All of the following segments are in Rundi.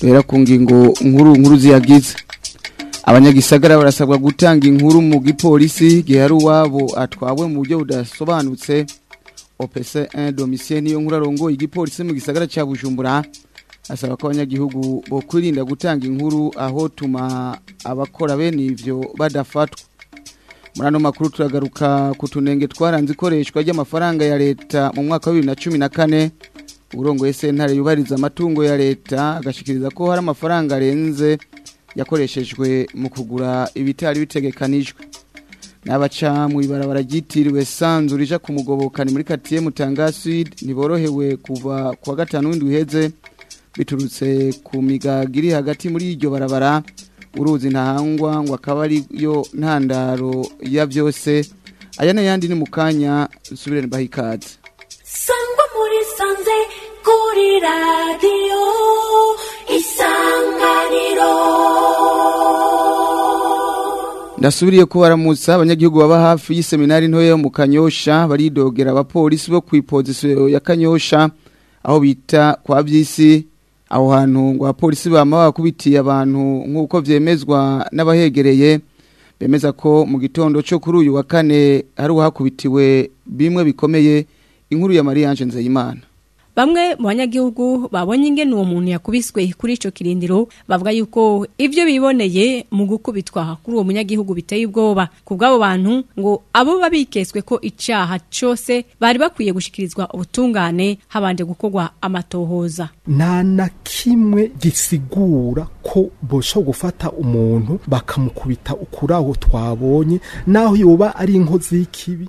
duhera ku ngingo nkuru nkuru ziyagize abanyagisagara barasabwa gutanga inkuru mu gipolisi gihari wabo atwawe mu buryo budasobanutse OPC 1 domicile niyo nkuru arongoye igipolisi mu gisagara cya Bujumbura asaba ko abanyagihugu bo kwirinda gutanga inkuru ahotuma tuma abakora bene ivyo badafatwa muri ano makuru turagaruka ku tunenge twaranze ikoreshwa ry'amafaranga ya leta mu mwaka wa bibiri na cumi na kane uburongo sentare yubahiriza amatungo ya leta agashyikiriza ko hari amafaranga arenze yakoreshejwe mu kugura ibitari bitegekanijwe n'abaca mu ibarabara ryitiriwe sanzu rija ku muri katiye mutanga sud ntiborohewe kuva ku gatanu w'indwi uheze biturutse ku migagiri hagati muri iryo barabara uruzi ntahangwa ngo akaba ari ariyo ntandaro ya byose aya n'ayandi ni mukanya. kanya subirane bahikaze sangwa muri sanze kuri radiyo isanganiro ndasubiriye kubaramutsa abanyagihugu baba hafi y'iseminari ntoya yo mu kanyosha baridogera abapolisi bo ku ipozisiyo ya kanyosha aho bita kwa by'isi aho hantu ngo abapolisi bama bakubitiye abantu nk'uko byemezwa n'abahegereye bemeza ko mu gitondo cyo kuri uyu wa kane hari uwahakubitiwe bimwe bikomeye inkuru ya mariyange nzeyimana bamwe mu banyagihugu babonye ingene uwo muntu yakubiswe kuri icyo kirindiro bavuga yuko ibyo biboneye mu gukubitwa kuri uwo munyagihugu biteye ubwoba ku bw'abo bantu ngo abo babikeswe ko icyaha cyose bari bakwiye gushikirizwa ubutungane habanje gukorwa amatohoza nta na kimwe gisigura ko bosha gufata umuntu bakamukubita ukuraho twabonye naho yoba ari inkozi y'ikibi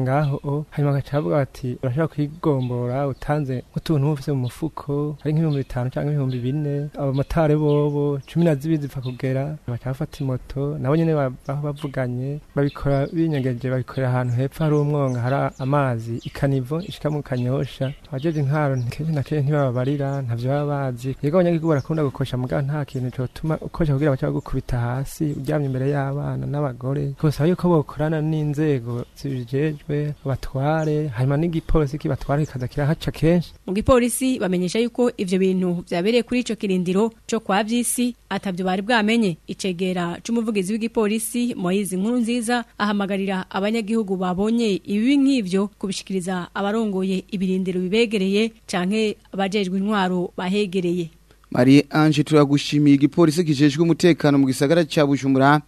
ngaho o oh. hanyuma bagaca bavuga bati urashobora kwigombora utanze nk'utuntu ufite mu mufuko ari nk'ibihumbi bitanu cyangwa ibihumbi bine abamotari bobo cumi na zibiri zipfa kugera bakaba bafata imoto nabo nyine aho bavuganye babikora binyegeje babikorera ahantu hepfo hari umwonga hari amazi ikanivo ishika mu kanyosha abajeje intwaro kenshi na kenshi ntibababarira ntavyo baba bazi yego abanyagihugu barakunda gukosha mugabo nta kintu cotuma ukosha kugira baca bagukubita hasi uryamye imbere y'abana n'abagore gusa yuko bokorana n'inzego zibijejwe batware hanyuma n'igipolisi kibatwara kikaza kirahaca kenshi mu gipolisi bamenyesha yuko ibyo bintu byabereye kuri icyo kirindiro cyo kwa byisi atavyo bari bwamenye icegera c'umuvugizi w'igipolisi Moise nziza ahamagarira abanyagihugu babonye ibi nk’ibyo kubishikiriza abarongoye ibirindiro bibegereye canke abajejwe intwaro bahegereye Marie Ange turagushimiye igipolisi kijejwe umutekano mu gisagara cya Bujumbura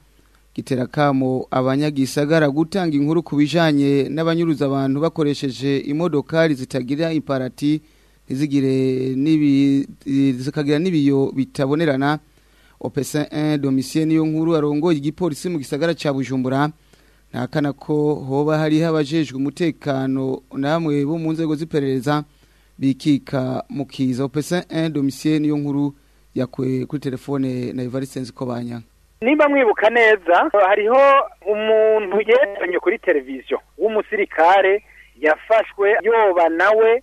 gitera kamo abanyagisagara gutanga inkuru kubijanye n'abanyuruza abantu bakoresheje imodokari zitagira imparati zigire nibi zikagira nibiyo bitabonerana opesa domisiyeni yo nkuru arongoye igipolisi mu gisagara cya bujumbura ntakana ko hoba hariho abajejwe umutekano namwe bo mu nzego z'iperereza bikika mukiza opesa domisiyeni ni nkuru yakwe kuri telefone na ivarisensi ko banyanga nimba mwibuka neza hariho umuntu yerekanye kuri televiziyo w'umusirikare yafashwe yoba nawe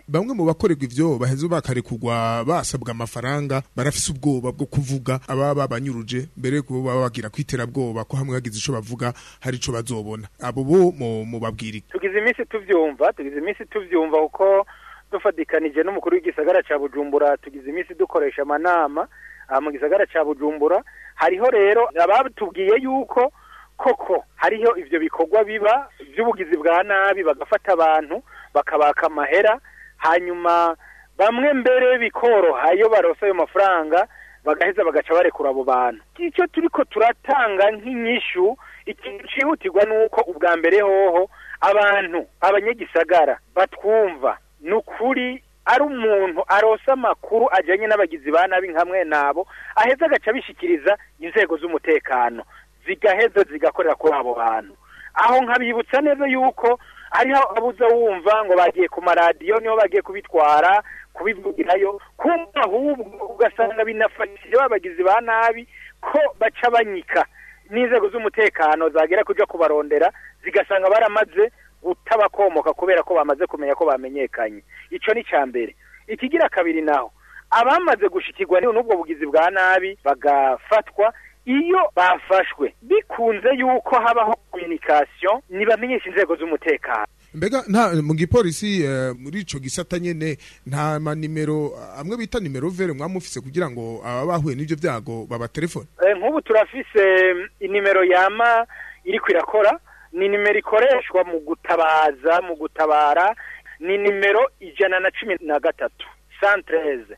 bamwe mu bakorerwa ibyo baheze bakarekugwa basabwa amafaranga barafise ubwoba bwo kuvuga ababa banyuruje mbere y'uko baba bagira kwiterabwoba ko hamwe hagize icyo bavuga hari icyo bazobona abo bo mubabwirike tugize iminsi tubyumva tugize iminsi tubyumva kuko dufatikanije n'umukuru w'igisagara cya bujumbura tugize iminsi dukoresha amanama ah, mu gisagara cya bujumbura hariho rero abatubwiye yuko koko hariho ibyo bikorwa biba by'ubugizi bwa nabi bagafata abantu bakabaka amahera hanyuma bamwe mbere bikoroha iyo barosa ayo mafaranga bagaheza bagaca barekura abo bantu icyo turi ko turatanga nk'inyishu ikintu cyihutirwa ni uko ubwa mbere hoho abantu abanyagisagara batwumva ni ukuri ari umuntu arosa amakuru ajyanye n'abagizi ba nabi nka nabo aheza agaca abishyikiriza inzego z'umutekano zigaheza zigakorera kuri abo bantu aho nkabibutsa neza yuko hariho abuza wumva ngo bagiye ku maradiyo niho bagiye kubitwara kubivugirayo kumva ahubwo ugasanga binafashije babagizi ba nabi ko baca banyika n'inzego z'umutekano zagera kujya kubarondera zigasanga baramaze utabakomoka kubera ko bamaze kumenya ko bamenyekanye icyo ni mbere ikigira kabiri naho abamaze gushikirwa n'ubwo bugizi bwa nabi bagafatwa iyo bafashwe bikunze yuko habaho kominikasiyo ntibamenyeshe inzego z'umutekano mbega nta mu gipolisi eh, muri icyo gisata nyine nta manimero amwe bita nimero vere mwamufise kugira ngo ababa bahuye n'ibyo byago babatelefone eh, nk'ubu turafise mm, inimero yama iri kwirakora ni nimero ikoreshwa mu gutabaza mu gutabara ni nimero ijana na cumi na gatatu santereze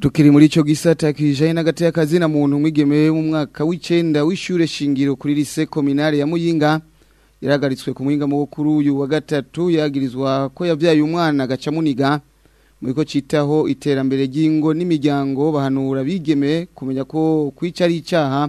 tukiri muri icyo gisata kijyanye n'agati y'akazi na muntu mwigeme mu mwaka w'icyenda w'ishyure shingiro kuri lise kominari ya muyinga yaragaritswe ku muhinga mu kuri uyu wa gatatu yagirizwa ko yabyaye umwana agacamuniga mu bigo cyitaho iterambere ry'ingo n'imiryango bahanura bigeme kumenya ko kwica ari icyaha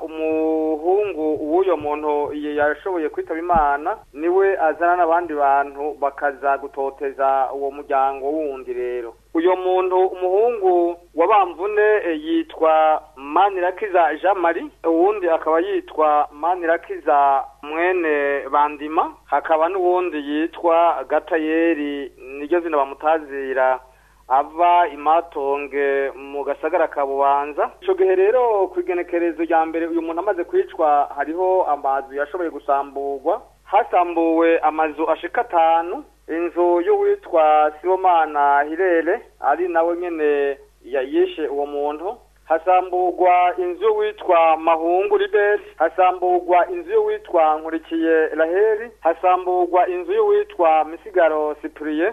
umuhungu w'uyu muntu yashoboye kwitaba imana niwe azana n'abandi bantu bakaza gutoteza uwo muryango wundi rero Uyo muntu umuhungu wabamvune eh, yitwa manirakiza jean marie uwundi akaba yitwa manirakiza mwene bandima hakaba n'uwundi yitwa gatayeri niryo zina bamutazira ava imatonge mu gasagara ka bubanza icyo gihe rero ku igenekerezo rya mbere uyu muntu amaze kwicwa hariho amazu yashoboye gusamburwa hasambuwe amazu ashika atanu inzu y'uwitwa sibomana hirere ari nawe nyine yishe uwo muntu hasamburwa inzu y'uwitwa mahungu riberi hasamburwa inzu y'uwitwa nkurikiye raheri hasamburwa inzu y'uwitwa misigaro sipuriye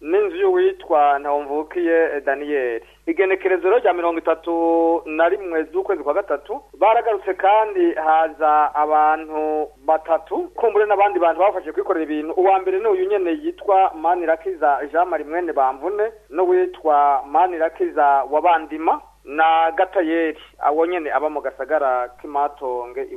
n'inzu y'uwitwa ntawumvukiye daniyeli igenekerezo rya mirongo itatu na rimwe z'ukwezi kwa gatatu baragarutse kandi haza abantu batatu kumbure n'abandi bantu bafashe kwikorera ibintu uwa mbere ni uyu nyene yitwa manirakiza jean marie mwene bamvune n'uwitwa manirakiza wa bandima na gatayeri abo nyene aba mu gasagara k'imatonge i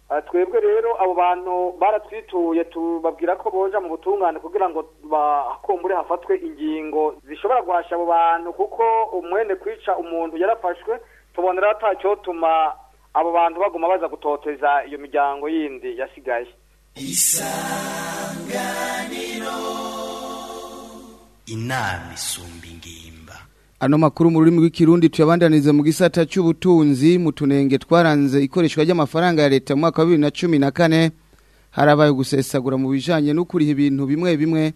eh, twebwe rero abo bantu baratwituye tubabwira ko boja mu butungane kugira ngo bakumbure hafatwe ingingo zishobora guhasha abo bantu kuko umwene kwica umuntu yarafashwe tubonera atacyotuma abo bantu baguma baza gutoteza iyo miryango yindi yasigaye isanganiro inama isumba ingimba ano makuru mu rurimi rw'ikirundi tuyabandaniza mu gisata cy'ubutunzi mu tunenge twaranze ikoreshwa ry'amafaranga ya leta mu mwaka wa bibiri na cumi na kane harabaye gusesagura mu bijyanye no kuriha ibintu bimwe bimwe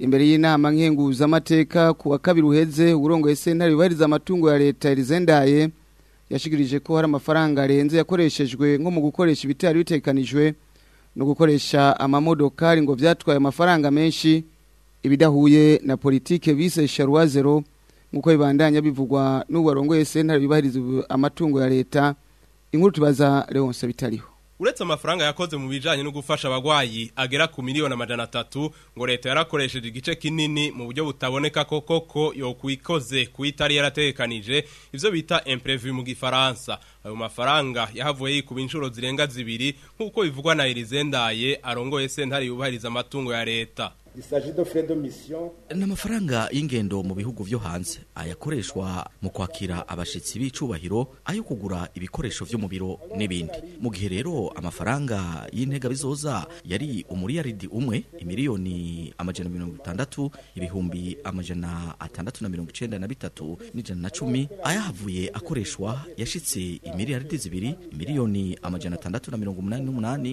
imbere y'inama nkenguzamateka ku wa kabiri uheze uburongo sentare yubahiriza amatungo ya leta rizendaye yashigirije ko hari amafaranga arenze yakoreshejwe nko mu gukoresha ibiti bitekanijwe no gukoresha amamodokari ngo byatwaye amafaranga menshi ibidahuye na politike bise sharuwa zero nk'uko bibandanya bivugwa n'ubu barongoye sentare bibahiriza amatungo ya leta inkuru tubaza leonce bitariho uretse amafaranga yakoze mu bijyanye no gufasha abagwayi agera ku miliyoni amajana atatu ngo leta yarakoresheje igice kinini mu buryo butaboneka ko koko yokwikoze ku itari yaratekanije ibyo bita imprevu mu gifaransa ayo mafaranga yahavuye yikuba inshuro zirenga zibiri nk'uko bivugwa na Elizendaye arongoye sentare yubahiriza amatungo ya leta namafaranga y'ingendo mu bihugu byo hanze ayakoreshwa mu kwakira abashyitsi b'icubahiro ayo kugura ibikoresho byo mu biro n'ibindi mu gihe rero amafaranga y'intega bizoza yari umuriyaridi umwe imiliyoni amajana mirongo itandatu ibihumbi amajana atandatu na mirongo icyenda na bitatu n'ijana na cumi ayahavuye akoreshwa yashyitse imiliyaridi zibiri imiliyoni amajana atandatu na mirongo umunani n'umunani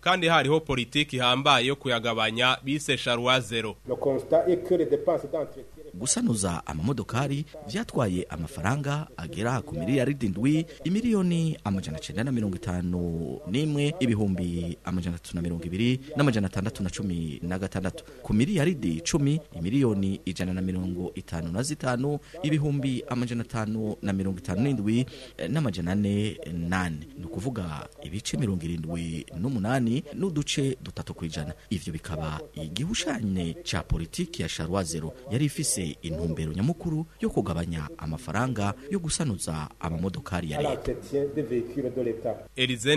kandi hariho politiki ihambaye yo kuyagabanya bise sharuwa zero gusanuza amamodokari byatwaye amafaranga agera ku miliyaridi ndwi imiliyoni amajana cyenda na mirongo itanu n'imwe ibihumbi amajana atatu na mirongo ibiri n'amajana atandatu na cumi na gatandatu ku miliyaridi icumi imiliyoni ijana na mirongo itanu na zitanu ibihumbi amajana atanu na mirongo itanu n'indwi eh, n'amajana ane nane ni ukuvuga ibice mirongo irindwi n'umunani n'uduce dutatu ku ijana ivyo bikaba igihushanye cya politiki ya sharwa zero yari ifise ifite intumbero nyamukuru yo kugabanya amafaranga yo gusanuza amamodokari ya leta Elize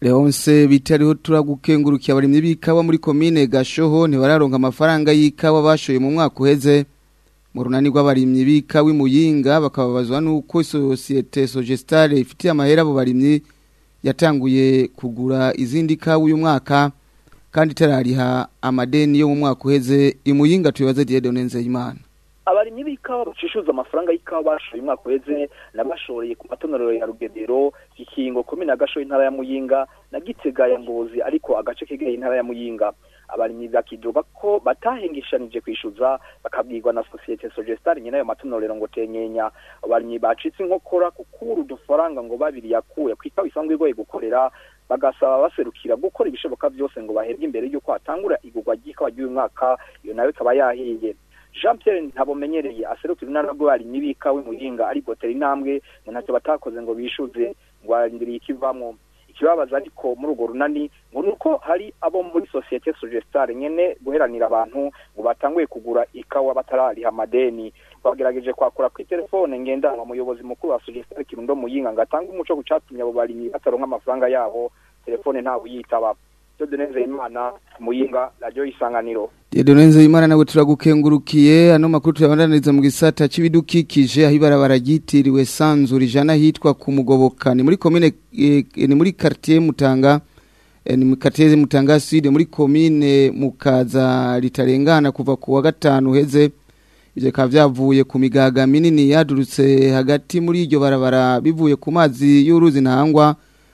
Leonce bitariho turagukengurukiye abarimye b'ikawa muri komine Gashoho ntibararonka amafaranga y'ikawa bashoye mu mwaka uheze mu runani rw'abarimye b'ikawa imuyinga bakababazwa nuko societe Sogestale ifitiye amahera abo barimye yatanguye kugura izindi kawa uyu mwaka kandi itarariha amadeni yo mu mwaka uheze imuyinga tuyibaze Dieu Donenze Imana abarimyi b'ikawa bacishuza amafaranga y'ikawa bashoye umwaka uheze n'abashoreye ku matonero ya rugerero ikingo komine agashoye intara ya muyinga na gitega ya ngozi ariko agace kegeye intara ya muyinga abarimyi bakidoga ko batahengeshanije kwishyuza bakabwirwa na sosiyete sogesitari nyina ayo matonorero ngo tenyenya abarimyi bacitse inkokora kukura udufaranga ngo babiri yakuye ku ikawa isanzwe igoye gukorera bagasaba baserukira gukora ibishoboka byose ngo bahebwe imbere y'uko hatangura igurwa ry'ikawa ry'uyu mwaka iyo nayo ikaba yahiye jean Pierre ntabumenyereye aserukira intara rwari n'ibikawe muhinga ariko tera intambwe ngo ntacyo batakoze ngo bishuze ngo barindiriye ikivamo ikibabaza ariko muri urwo runani ngo ni uko hari abo muri sosiyete sugesitari nyine guheranira abantu ngo batanguye kugura ikawa batarariha amadeni bagerageje kwakura kuri telefone ngendanwa umuyobozi mukuru wa sugesitari kirundo muyinga ngo atange umuco gucatumye abo barimyi bataronka amafaranga yabo telefone ntawe uyitaba Theodore Nzeyimana Muyinga radio isanganiro Theodore Nzeyimana nawe turagukengurukiye ano makuru turabandaniriza mu gisata cibidukikije aho ibarabara ryitiriwe sanzuri jana hitwa ku mugoboka ni muri commune eh, ni muri kartie mutanga eh, ni muri mutanga sud muri Komine mukaza ritarengana kuva ku wa gatanu heze ibyo bikaba byavuye ku migaga minini yadurutse hagati muri iryo barabara bivuye ku mazi y'uruzi ntangwa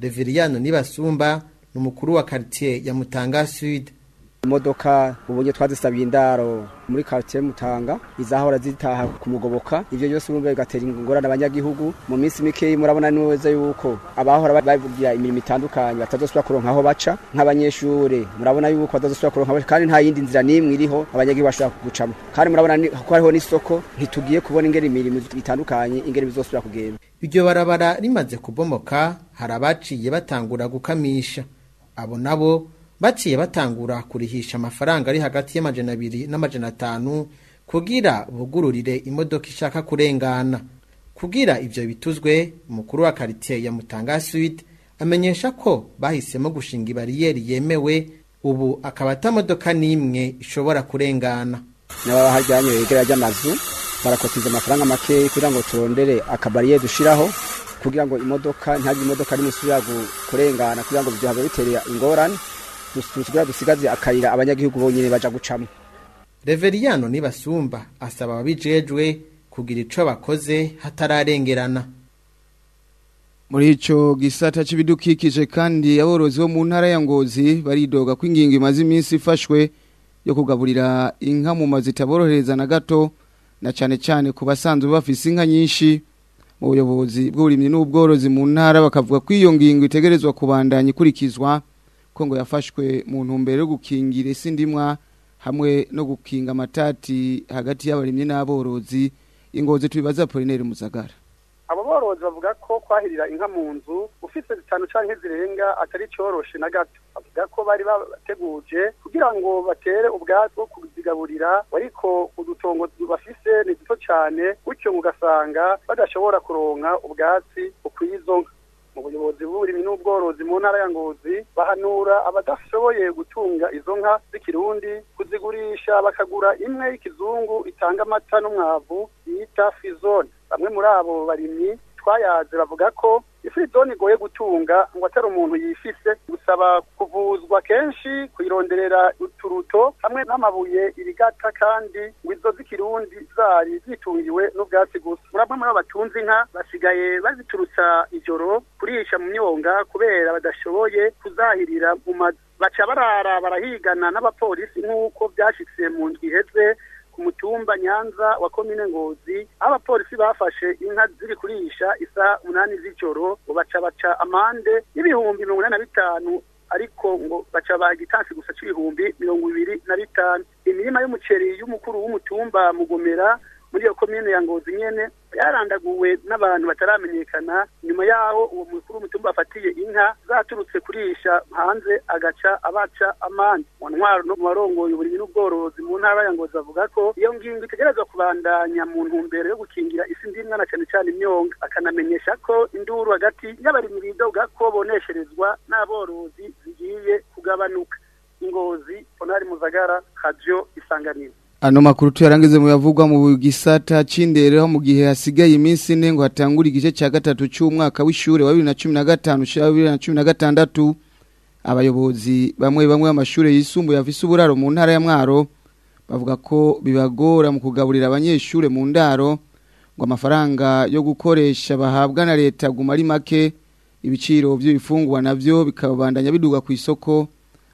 reveriyano nibasumba ni umukuru wa karitsiye ya mutanga Sude. imodoka ubonye twazisabye indaro muri karitsiye mutanga izahora zitaha kumugoboka ibyo byose ubumva bigatera ingorane abanyagihugu mu minsi mike murabona neza yuko abahora bavugira imirimo itandukanye batazosubira kuronka aho baca nk'abanyeshuri murabona yuko batazosubira kuronka aho baca kandi nta yindi nzira n'imwe iriho abanyagihugu bashobora kugucamo kandi murabona ko hariho n'isoko ntitugiye kubona ingeri imirimo itandukanye ingeri bizosubira kugenda iryo barabara rimaze kubomoka hari abaciye batangura gukamisha abo nabo baciye batangura kurihisha amafaranga ari hagati y'amajana abiri n'amajana atanu kugira bugururire imodoka ishaka kurengana kugira ibyo bituzwe umukuru wa karitsiye ya mutanga suwide amenyesha ko bahisemo gushinga ibariyeri yemewe ubu akaba atamodoka n'imwe ishobora kurengana bahajyanye begereye ry'amazu barakotiza amafaranga make kugira ngo turondere akabariye dushyiraho kugira ngo imodoka ntabwo imodoka n'imwe yabo kurengana kugira ngo bihave bitera ingorane dusigaze akayira abanyagihugu bonyine baja gucamo ni basumba asaba ababijejwe kugira ico bakoze hatararengerana muri ico gisata c'ibidukikije kandi aborozi bo mu ntara ya ngozi baridoga ko ingingo imaze iminsi ifashwe yo kugaburira inka mu mazu itaborohereza na gato na cyane cyane ku basanzwe bafise inka nyinshi mu buyobozi bw'uburimyi n'ubworozi mu ntara bakavuga ko iyo ngingo itegerezwa kubandanya ikurikizwa ko yafashwe mu ntumbero yo gukingira isi ndimwa hamwe no gukinga amatati hagati y'abarimyi n'aborozi ingozi tubibaza polineri Muzagara abo borozi bavuga ko kwahirira inka mu nzu ufite bitanu cyangwa zirenga atari cyoroshe na gato bavuga ko bari bateguje kugira ngo batere ubwatsi bwo kuzigaburira ariko udutongo bafise ni duto cyane gutyo ugasanga badashobora kuronka ubwatsi bukwiye izo nka ubuyobozi bw'uburimi n'ubworozi mu ntara ya ngozi bahanura abadashoboye gutunga izo nka z'ikirundi kuzigurisha bakagura imwe y'ikizungu itanga amata n'umwavu bita fizone bamwe muri abo barimyi twayazi bavuga ko ifiridoni igoye gutunga ngo atari umuntu yifise gusaba kuvuzwa kenshi kuyironderera uturuto hamwe n'amabuye ibigata kandi ngo izo z'ikirundi zari zitungiwe n'ubwatsi gusa muri bamwe batunze inka basigaye baziturutsa ijoro kurisha mu myonga kubera badashoboye kuzahirira mu mazu baca barara barahigana n'abapolisi nk'uko byashitse mu ndwi iheze mu cyumba nyanza wa komine ngozi aho abapolisi bafashe inka ziri kurisha isa umunani ngo baca baca amande y'ibihumbi mirongo inani na bitanu ariko ngo baca baha igitansi gusa cyibihumbi mirongo ibiri na bitanu imirima y'umuceri y'umukuru w'umutumba mugomera muri iyo komine ya ngozi nyene yarandaguwe n'abantu bataramenyekana nyuma yaho uwo mukuru w'umutumba afatiye inka zaturutse kurisha hanze agaca abaca amande mu ntwaro no mu barongoye uburimyi n'ubworozi mu ntara ya ngozi avuga ko iyo ngingo itegerezwa kubandanya mu ntumbero yo gukingira isi ndimwa na cane cane imyonga akanamenyesha ko induru hagati y'abarimyi bidoga ko bonesherezwa n'aborozi zigiye kugabanuka ingozi onari muzagara radio isanganiro ano makuru tuyarangize yarangize mu gisata ho mu gihe hasigaye iminsi ne ngo hatangure igice ca gatatu c'umwaka w'ishure wa 2015 ushira 2016 abayobozi bamwe bamwe b'amashure yisumbuye afise uburaro mu ntara ya Mwaro bavuga ko bibagora mu kugaburira abanyeshure mu ndaro ngo amafaranga yo gukoresha bahabwa na leta guma ari make ibiciro bifungwa navyo bikabandanya biduga ku isoko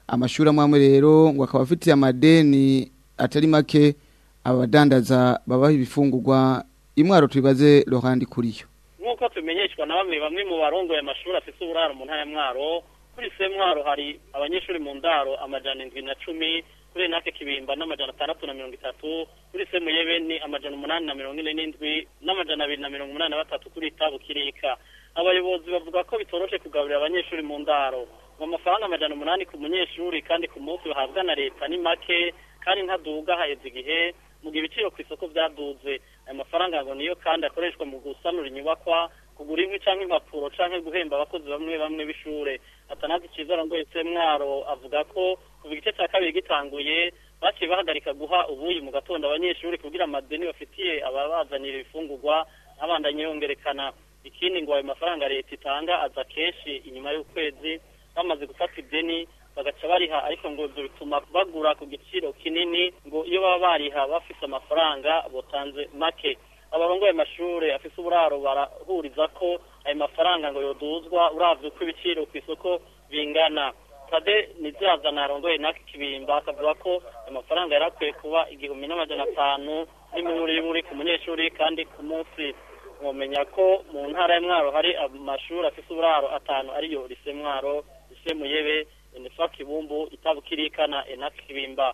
amashuri amwe rero ngo akaba amadeni atari make abadandaza babaha ibifungurwa imwaro tubibaze ruhande kuriyo nk'uko tumenyeshwa na bamwe bamwe mu barongoye amashuri afite uburaro mu ntara mwaro kuri se mwaro hari abanyeshuri mu ndaro amajana indwi na cumi kuri inake kibimba n'amajana atandatu na mirongo itatu kuri se ni amajana umunani na mirongo ine n'indwi n'amajana abiri na mirongo umunani na batatu kuri tabu kirika abayobozi bavuga ko bitoroshye kugaburira abanyeshuri mu ndaro ngo amafaranga amajana umunani ku munyeshuri kandi ku munsi bahabwa na leta ni make kandi ntaduga haheze igihe mu gihe ibiciro ku isoko byaduze ayo mafaranga ngo niyo kandi akoreshwa mu gusanura inyubakwa kugura inkwi cyangwa impapuro cyangwa guhemba abakozi bamwe bamwe b'ishure atanazi cyiza rongwese mwaro avuga ko kuva igice cya kabiri gitanguye baciye bahagarika guha ubuyi mu gatondo abanyeshuri kugira amadeni bafitiye ababazanira ibifungugwa abandanye yongerekana ikindi ngo ayo mafaranga leta itanga aza kenshi inyuma y'ukwezi bamaze gufata ideni bagaca bariha ariko ngo ibyo bituma bagura ku giciro kinini ngo iyo baba bariha bafite amafaranga botanze make abarongo abarongoye mashuri afite uburaro barahuriza ko ayo mafaranga ngo yoduzwa uravye uko ibiciro ku isoko bingana kade nizazana arongoye nako ikibimba akavuga ko amafaranga yari akwiye kuba igihumbi n'amajana atanu n'imiburi y'umuri ku munyeshuri kandi ku munsi mwomenya ko mu ntara y'umwaro hari amashuri afite uburaro atanu ariyo lise mwaro enefa kibumbu itaba kirikana enakibimba